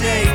day.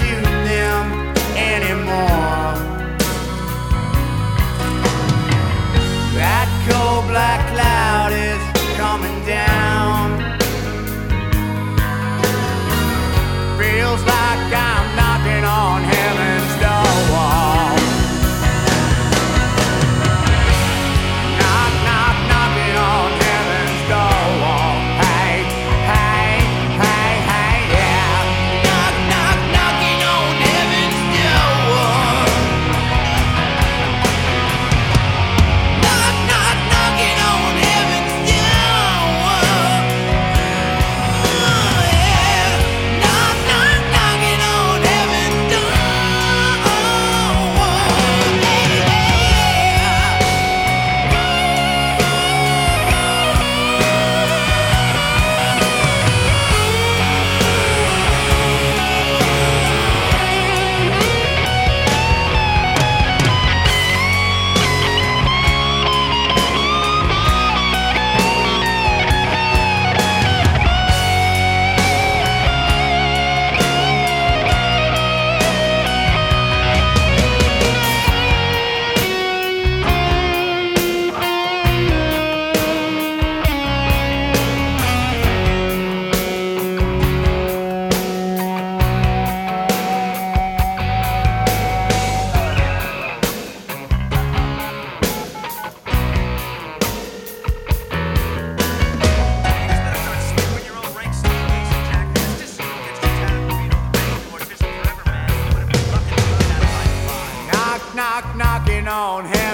you. on him.